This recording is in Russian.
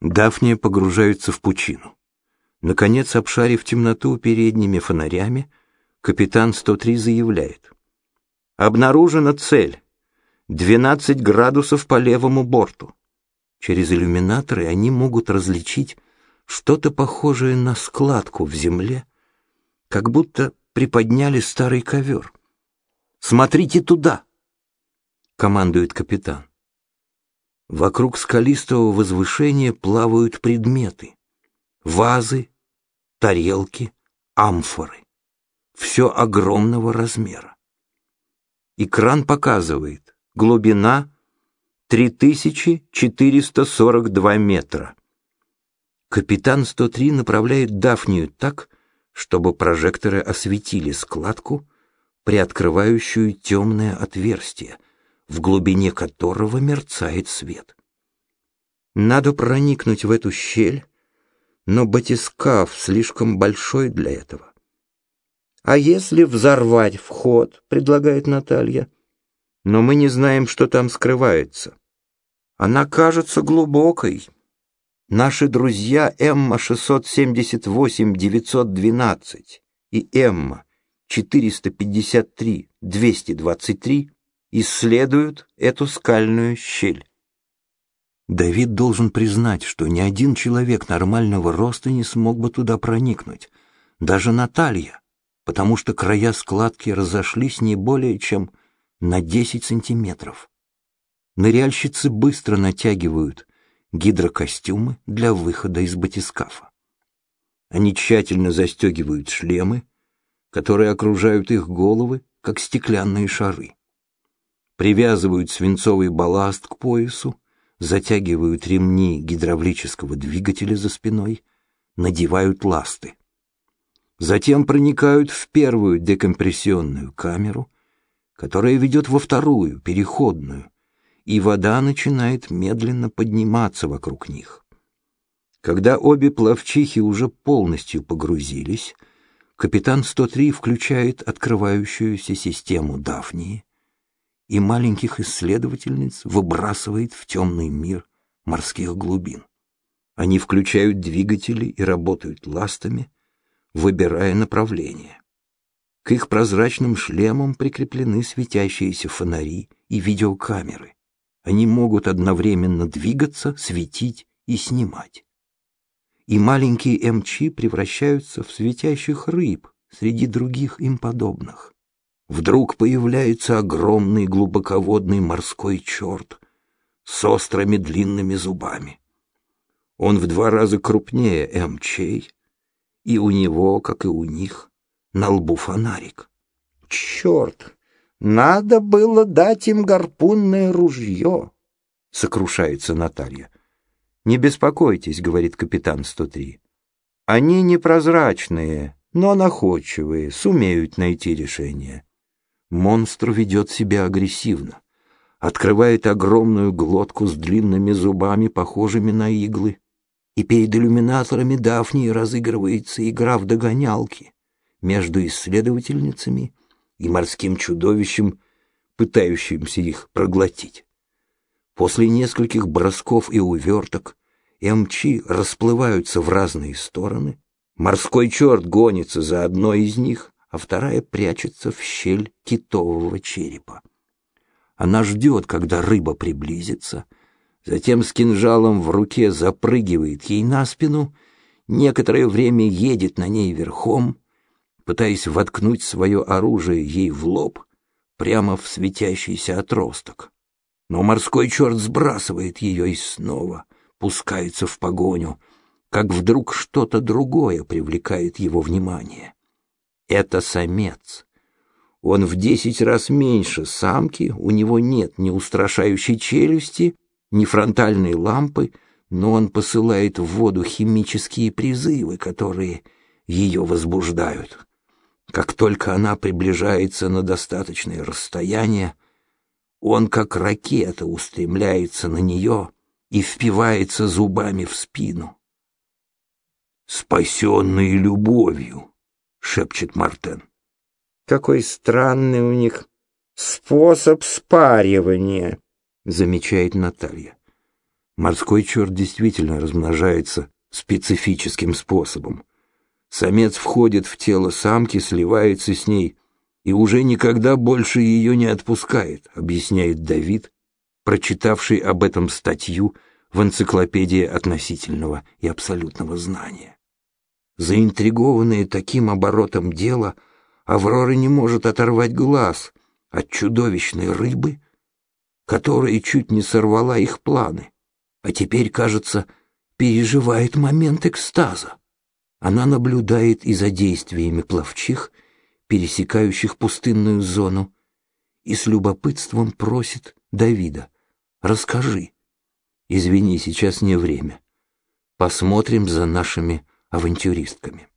Дафния погружается в пучину. Наконец, обшарив темноту передними фонарями, капитан 103 заявляет. «Обнаружена цель. 12 градусов по левому борту». Через иллюминаторы они могут различить что-то похожее на складку в земле, как будто приподняли старый ковер. «Смотрите туда!» — командует капитан. Вокруг скалистого возвышения плавают предметы. Вазы, тарелки, амфоры. Все огромного размера. Экран показывает глубина 3442 метра. Капитан 103 направляет Дафнию так, чтобы прожекторы осветили складку, приоткрывающую темное отверстие, в глубине которого мерцает свет. Надо проникнуть в эту щель, но батискаф слишком большой для этого. «А если взорвать вход?» — предлагает Наталья. «Но мы не знаем, что там скрывается. Она кажется глубокой. Наши друзья Эмма-678-912 и Эмма-453-223 исследуют эту скальную щель. Давид должен признать, что ни один человек нормального роста не смог бы туда проникнуть, даже Наталья, потому что края складки разошлись не более чем на 10 сантиметров. Ныряльщицы быстро натягивают гидрокостюмы для выхода из батискафа. Они тщательно застегивают шлемы, которые окружают их головы, как стеклянные шары привязывают свинцовый балласт к поясу, затягивают ремни гидравлического двигателя за спиной, надевают ласты. Затем проникают в первую декомпрессионную камеру, которая ведет во вторую, переходную, и вода начинает медленно подниматься вокруг них. Когда обе пловчихи уже полностью погрузились, капитан 103 включает открывающуюся систему Дафнии, и маленьких исследовательниц выбрасывает в темный мир морских глубин. Они включают двигатели и работают ластами, выбирая направление. К их прозрачным шлемам прикреплены светящиеся фонари и видеокамеры. Они могут одновременно двигаться, светить и снимать. И маленькие МЧ превращаются в светящих рыб среди других им подобных. Вдруг появляется огромный глубоководный морской черт с острыми длинными зубами. Он в два раза крупнее эмчей, и у него, как и у них, на лбу фонарик. «Черт! Надо было дать им гарпунное ружье!» — сокрушается Наталья. «Не беспокойтесь», — говорит капитан 103. «Они непрозрачные, но находчивые, сумеют найти решение. Монстр ведет себя агрессивно. Открывает огромную глотку с длинными зубами, похожими на иглы. И перед иллюминаторами Дафнии разыгрывается игра в догонялки между исследовательницами и морским чудовищем, пытающимся их проглотить. После нескольких бросков и уверток МЧ расплываются в разные стороны. Морской черт гонится за одной из них, а вторая прячется в щель китового черепа. Она ждет, когда рыба приблизится, затем с кинжалом в руке запрыгивает ей на спину, некоторое время едет на ней верхом, пытаясь воткнуть свое оружие ей в лоб, прямо в светящийся отросток. Но морской черт сбрасывает ее и снова пускается в погоню, как вдруг что-то другое привлекает его внимание. Это самец. Он в десять раз меньше самки, у него нет ни устрашающей челюсти, ни фронтальной лампы, но он посылает в воду химические призывы, которые ее возбуждают. Как только она приближается на достаточное расстояние, он, как ракета, устремляется на нее и впивается зубами в спину. «Спасенный любовью», шепчет Мартен. Какой странный у них способ спаривания, замечает Наталья. Морской черт действительно размножается специфическим способом. Самец входит в тело самки, сливается с ней и уже никогда больше ее не отпускает, объясняет Давид, прочитавший об этом статью в энциклопедии относительного и абсолютного знания. Заинтригованная таким оборотом дела, Аврора не может оторвать глаз от чудовищной рыбы, которая чуть не сорвала их планы, а теперь, кажется, переживает момент экстаза. Она наблюдает и за действиями пловчих, пересекающих пустынную зону, и с любопытством просит Давида, «Расскажи». «Извини, сейчас не время. Посмотрим за нашими авантюристками».